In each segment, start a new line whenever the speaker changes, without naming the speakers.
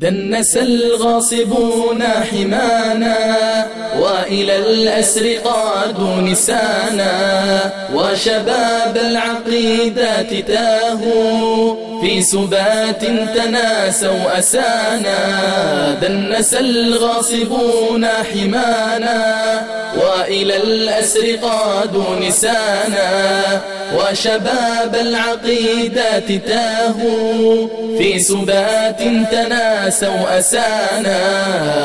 دنس الغاصبون حمانا وإلى الأسر قادوا نسانا وشباب العقيدات تاهوا في سبات تناسوا أسانا دنس الغاصبون حمانا وإلى الأسر قادوا نسانا وشباب العقيدات تاهوا في سبات تناسوا أسانا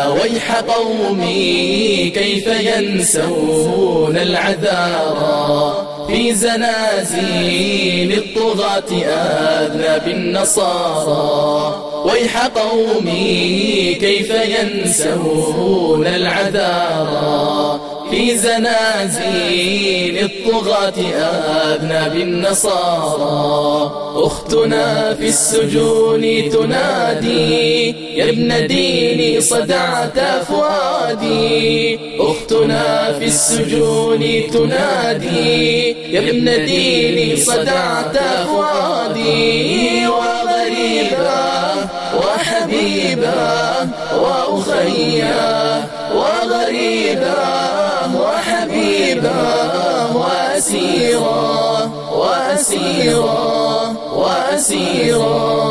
ويح قومي كيف ينسون العذارى في زنازين الطغاة أذنب النصارى ويح قومي كيف ينسون العذارى في زنازين الطغاة أذنب النصارى أختنا في السجون تنادي يا ابن ديني صدعت فؤادي أختنا في السجون تنادي يا ابن ديني صدعت فؤادي وغريبا وحبيبا وأخيا وحبيبا وأسيرا وأسيرا وأسيرا